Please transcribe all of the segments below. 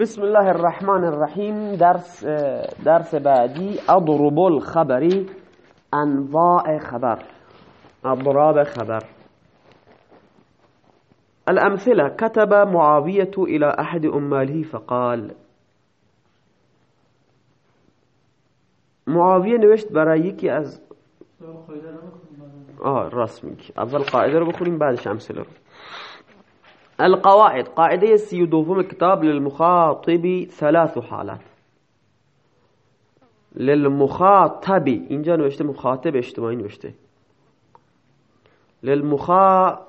بسم الله الرحمن الرحیم درس درس بعدی. اضرب الخبری انواع خبر. اضراب خبر. الأمثلة. كتب معاوية إلى أحد أماله فقال معاویه نوشت برای یکی از آه راست میگی. اول قاعدة رو بخونیم بعدش امثله رو. القواعد. و دوم کتاب للمخاطب ثلاث حالات. للمخاطب. اینجا نوشته مخاطب اجتماعی نوشته. للمخاطب.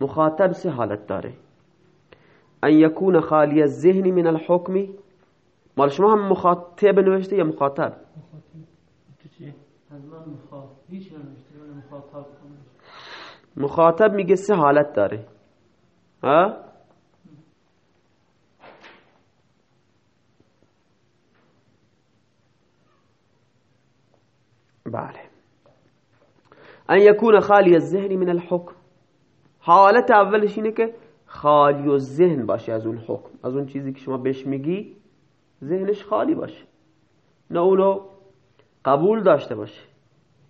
مخاطب سه حالت داره. أن یکون خالی الذهن من الحکم مال شما هم مخاطب نوشته یا مخاطب؟ مخاطب. میگه سه حالت داره. ها؟ بله. ان یکون خالی الذهن من الحکم. حالت اولش اینه که خالی و ذهن باشه از اون حکم. از اون چیزی که شما بهش میگی ذهنش خالی باشه. نه اونو قبول داشته باشه.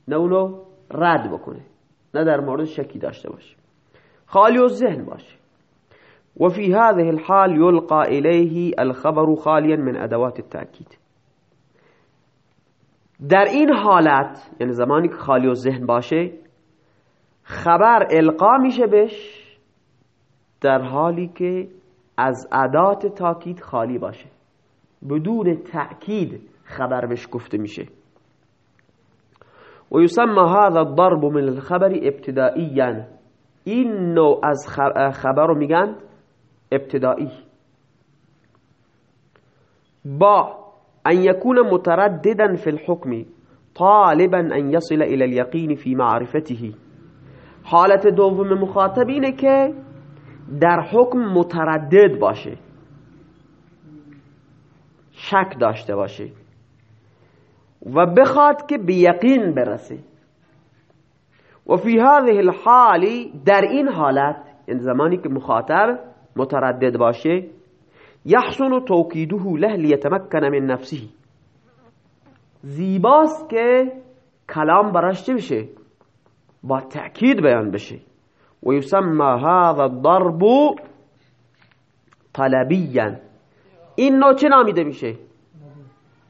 نه اونو رد بکنه. نه در مورد شکی داشته باشه خالی و ذهن باشه وفي هذه الحال يلقى إليه الخبر خاليا من أدوات التأكيد در این حالت یعنی زمانی که خالی و ذهن باشه خبر القا میشه بش در حالی که از ادات تاکید خالی باشه. بدون تأکید خبر بهش گفته میشه. و یسمى هذا الضرب من الخبر ابتدائیا این نوع از خبر رو میگن ابتدایی با ان يكون مترددا في الحكم طالبا ان يصل الى اليقين في معرفته. حالت دوم مخاطب اینه که در حکم متردد باشه. شک داشته باشه. و بخواد که به یقین برسه. و فی هذه الحال در این حالت این زمانی که مخاطب متردد باشه یحسن توکیده له لیتمکن من نفسه. زیباست که کلام براش چه بشه؟ با تأکید بیان بشه. و یسمى هذا الضرب طلبیا. این نوع چه نامیده میشه؟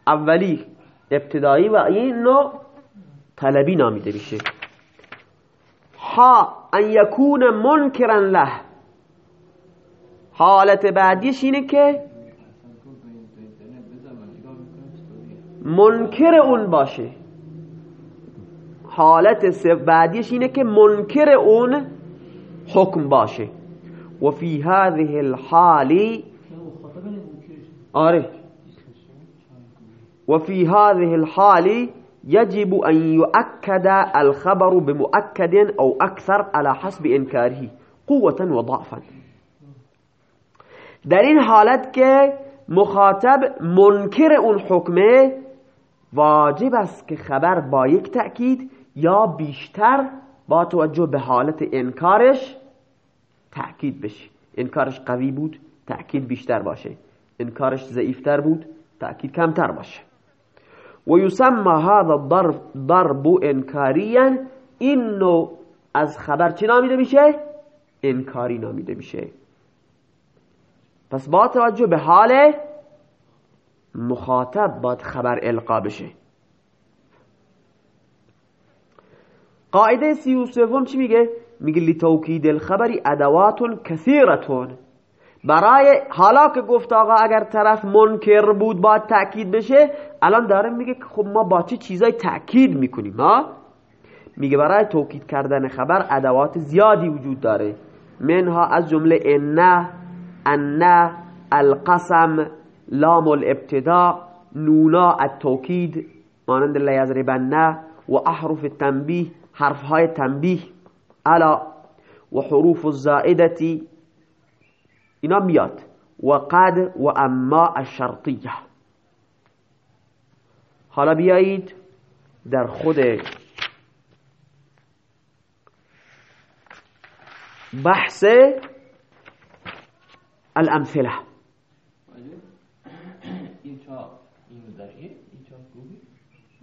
اولی ابتدایی و این نوع طلبی نامیده میشه ها ان یکون منکرا له حالت بعدیش اینه که منکر اون باشه حالت بعدیش اینه که منکر اون حکم باشه و فی هذه الحال آره و فی هذه الحال يجب أن يؤكد الخبر بمؤكد أو أكثر على حسب إنكاره قوة وضعفا. در این حالت که مخاطب منکر اون حکمه واجب است که خبر با یک تأکید یا بیشتر با توجه به حالت انکارش تأکید بشه. انکارش قوی بود تأکید بیشتر باشه. انکارش ضعیفتر بود تأکید کمتر باشه. و یسمى هذا الضرب ضرب انکاریا این نوع از خبر چی نامیده میشه؟ انکاری نامیده میشه. پس با توجه به حال مخاطب باید خبر القا بشه. قاعده سی و چی میگه؟ میگه لتوکید الخبری ادوات کثیرتون برای حالا که گفت آقا اگر طرف منکر بود باید تأکید بشه الان داره میگه که خب ما با چه چیزای تأکید می‌کنیم ها؟ میگه برای توکید کردن خبر ادوات زیادی وجود داره. منها از جمله انه ان القسم لام الابتداء نونا التوکید مانند لیضربن و احرف التنبیه حرف های تنبیه. الا و حروف الزائدتی اینا میاد. و قد و اما الشرطیه. حالا بیایید در خود بحث الامثله.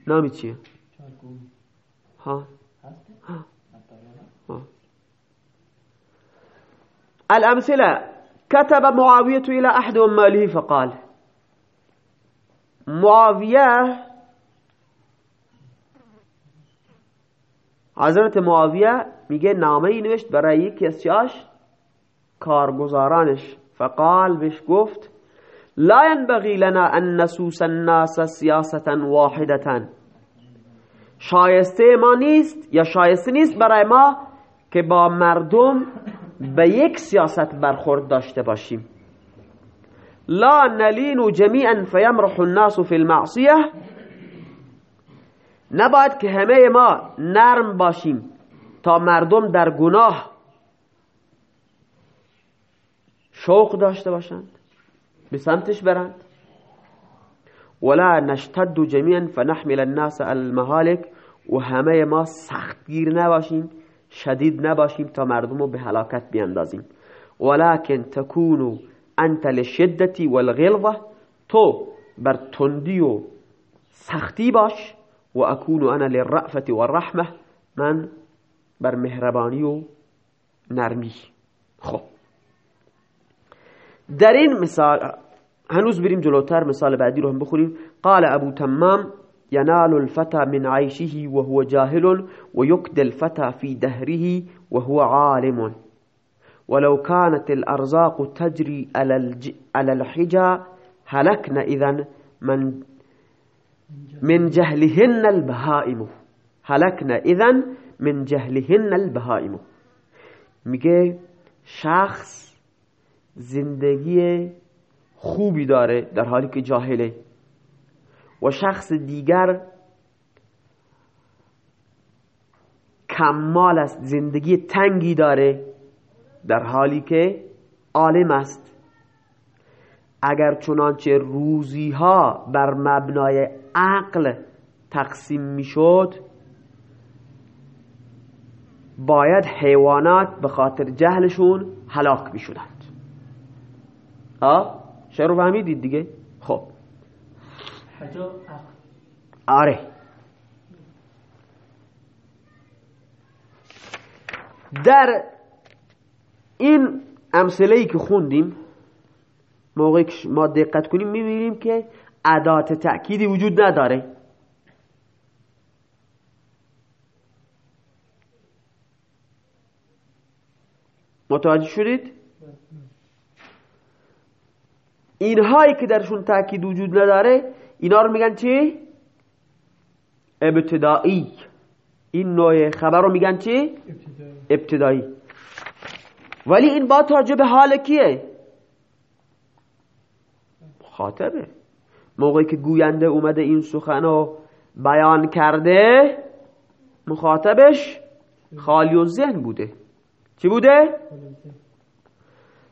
نامی چیه؟ ها؟ الأمثلة كتب معاوية إلى أحد أماله فقال معاویه حضرت معاویه میگه نامه ای نوشت برای یکی از چیاش کارگزارانش. فقال بهش گفت لا ينبغي لنا ان نسوس الناس سیاستا واحدتا شایسته ما نیست یا شایسته نیست برای ما که با مردم به یک سیاست برخورد داشته باشیم. لا نلین جمیعا فیمرح الناس فی المعصیه. نباید که همه ما نرم باشیم تا مردم در گناه شوق داشته باشند به سمتش برند. ولا نشتد جمیعا فنحمل الناس المهالک. و همه ما سختگیر نباشیم. شدید نباشیم تا مردم رو به هلاکت بیندازیم ولكن تكونوا انت للشدة والغلظة تو بر تندی و سختی باش و اكون انا للرأفة والرحمة من بر مهربانی و نرمی. خب. در این مثال هنوز بریم جلوتر مثال بعدی رو هم بخوریم قال ابو تمام ينال الفتى من عيشه وهو جاهل ويكدى الفتى في دهره وهو عالم. ولو كانت الأرزاق تجري على الحجا هلكنا إذا من من جهلهن البهائم. هلكنا إذا من جهلهن البهائم. میگه شخص زندگی خوبی داره در حالی که جاهله. و شخص دیگر کمال است زندگی تنگی داره در حالی که عالم است. اگر چنانچه روزی ها بر مبنای عقل تقسیم می‌شد باید حیوانات به خاطر جهلشون هلاک می‌شدند. ها شروع فهمیدید دیگه؟ خب. آره. در این امثله ای که خوندیم موقعی که ما دقت کنیم می‌بینیم که ادات تأکیدی وجود نداره. متوجه شدید؟ اینهایی که درشون تأکید وجود نداره اینا رو میگن چی؟ ابتدایی این نوع خبر رو میگن چی؟ ابتدایی ولی این با توجه به حال کیه؟ مخاطبه موقعی که گوینده اومده این سخن رو بیان کرده مخاطبش خالی و ذهن بوده چی بوده؟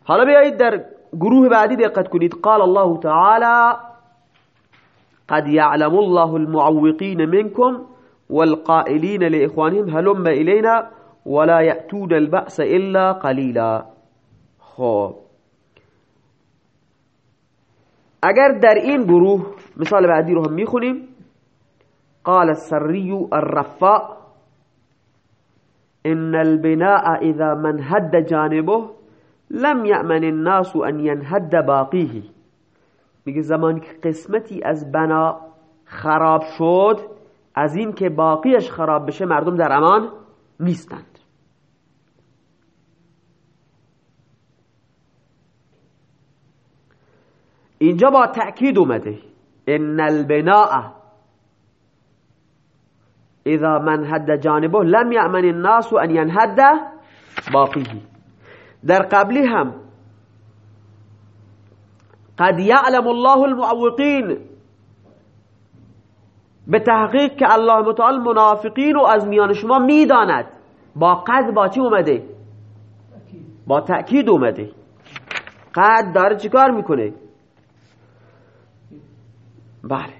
حالا بیایید در گروه بعدی دقت کنید قال الله تعالی قد يعلم الله المعوقين منكم والقائلين لإخوانهم هلم إلينا ولا يأتون البأس إلا قليلا. خب. اگر در این گروه مثال بعدی رو هم میخونیم. قال السري الرفاء إن البناء إذا من هد جانبه لم يأمن الناس أن ينهد باقيه. میگه زمانی که قسمتی از بنا خراب شد از این که باقیش خراب بشه مردم در امان نیستند. اینجا با تأکید اومده. ان البناء اذا من هد جانبه لم یأمن الناس ان ينهد باقیه. در قبلی هم قد يعلم الله المعوقين. به تحقیق که الله متعال منافقین رو از میان شما می‌داند. با قد با چی اومده؟ با تأکید اومده. قد داره چیکار می‌کنه؟ بله.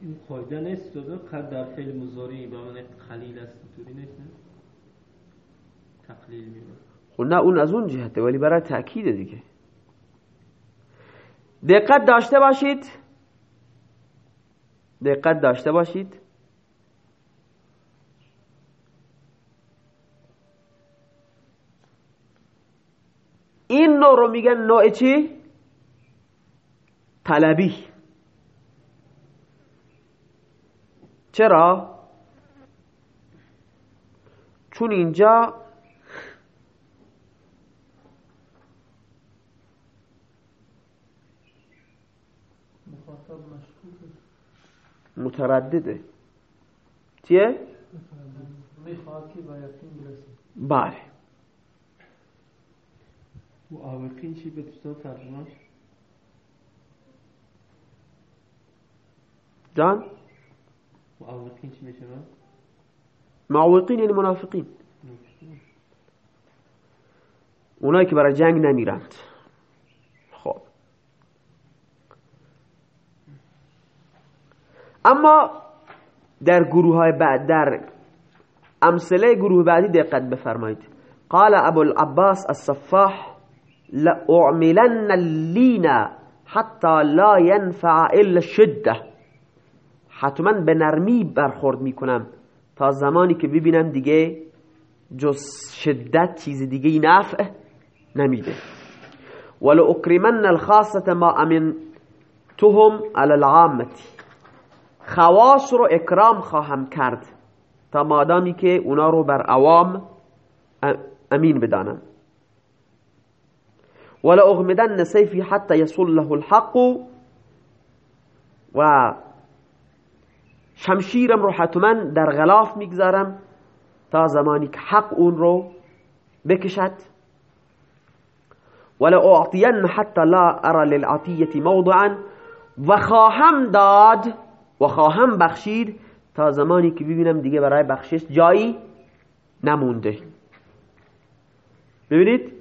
این قاعده نیست قد در فعل مضارعی به من قلیل است اینطوری نیست تقلیل می‌بره و نه اون از اون جهته ولی برای تأکید دیگه دقت داشته باشید دقت داشته باشید این نوع رو میگن نوع چی؟ طلبی چرا؟ چون اینجا متردده. چیه؟ بله. معاوقین چی به دوستان ترجمهش جان؟ معاوقین چی میشه معوقین یعنی منافقین. اونایی که برای جنگ نمیرند خب اما در گروه های بعد در امثله گروه بعدی دقت بفرمایید. قال ابو العباس الصفاح لأعملن اللین حتی لا ينفع الا شده حتما به نرمی برخورد می‌کنم تا زمانی که ببینم دیگه جز شدت چیز دیگه نفع نمیده. ولو اکرمن الخاصة ما امنتهم على العامتی خواص رو اکرام خواهم کرد تا مادامی که اونا رو بر عوام امین بدانم ولا اغمدن سيفي حتى يصل له الحق و شمشیرم رو حتما در غلاف می‌گذارم تا زمانی که حق اون رو بکشد. ولا اعطین حتى لا ارى للعطیه موضعا و خواهم داد و خواهم بخشید تا زمانی که ببینم دیگه برای بخشش جایی نمونده. ببینید؟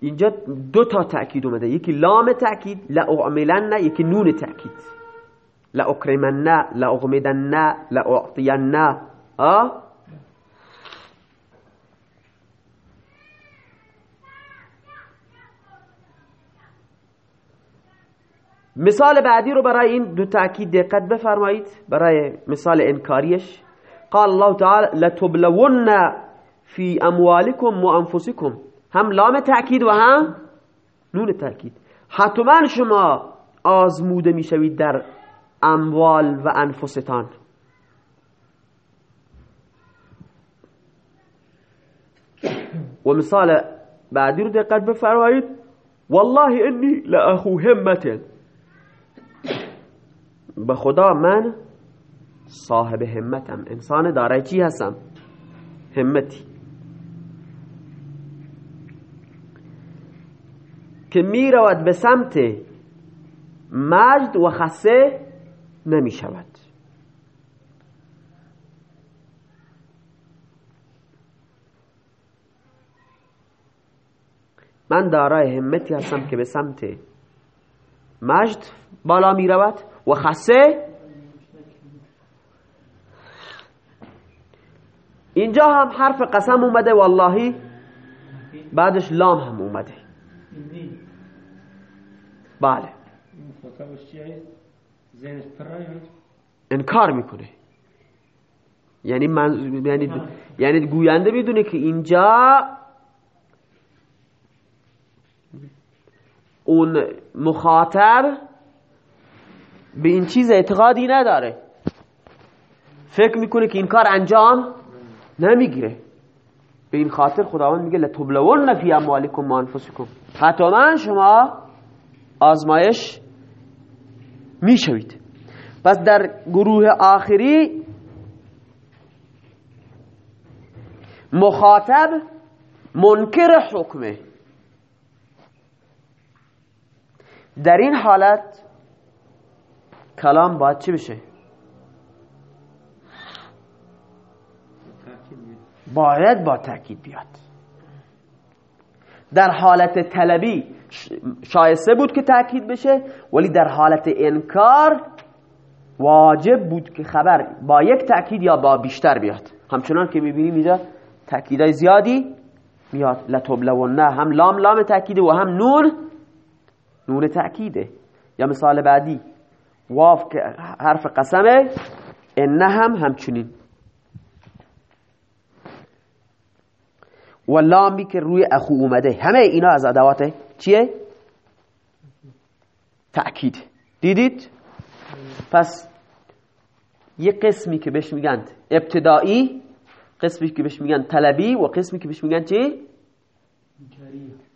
اینجا دو تا تأکید اومده. یکی لام تأکید لأعملن یکی نون تأکید. لأکرمن لأغمدن لأعطین آه؟ مثال بعدی رو برای این دو تأکید دقت بفرمایید. برای مثال انکاریش. قال الله تعالی لتبلون فی اموالکم و انفسکم. هم لام تأکید و هم نون تأکید. حتما شما آزموده می‌شوید در اموال و انفستان. و مثال بعدی رو دقت بفرمایید. والله انی لأخو همت به خدا من صاحب همتم. انسان داره چی هستم؟ همتی. که می رود به سمت مجد و خسه نمی شود. من دارای همتی هستم که به سمت مجد بالا می رود. و خسه اینجا هم حرف قسم اومده والله بعدش لام هم اومده. بله. انکار می‌کنه. یعنی من یعنی یعنی گوینده می‌دونه که اینجا اون مخاطب به این چیز اعتقادی نداره. فکر می‌کنه که این کار انجام نمی‌گیره. به این خاطر خداوند میگه لتبلون فی اموالکم و انفسکم. حتما شما آزمایش می‌شوید. پس در گروه آخری مخاطب منکر حکمه. در این حالت کلام باید چی بشه؟ باید با تاکید بیاد. در حالت طلبی شایسته بود که تاکید بشه ولی در حالت انکار واجب بود که خبر با یک تاکید یا با بیشتر بیاد. همچنان که می‌بینیم اینجا تاکیدهای زیادی میاد. لتبلونه هم لام لام تأکیده و هم نون نون تأکیده یا مثال بعدی واف که حرف قسمه انه هم همچنین و لامی که روی اخو اومده همه اینا از ادوات چیه؟ تأکید دیدید؟ پس یه قسمی که بهش میگن ابتدایی قسمی که بهش میگن طلبی و قسمی که بهش میگن چی؟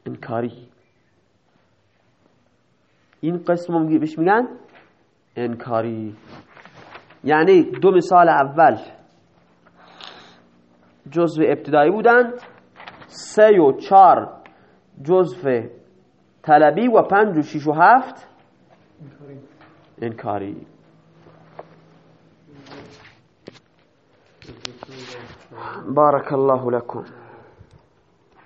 انکاری این قسم بهش میگن انکاری. یعنی دو مثال اول جزو ابتدایی بودند سه و چار جزو طلبی و پنج و شیش و هفت انکاری. بارك الله لكم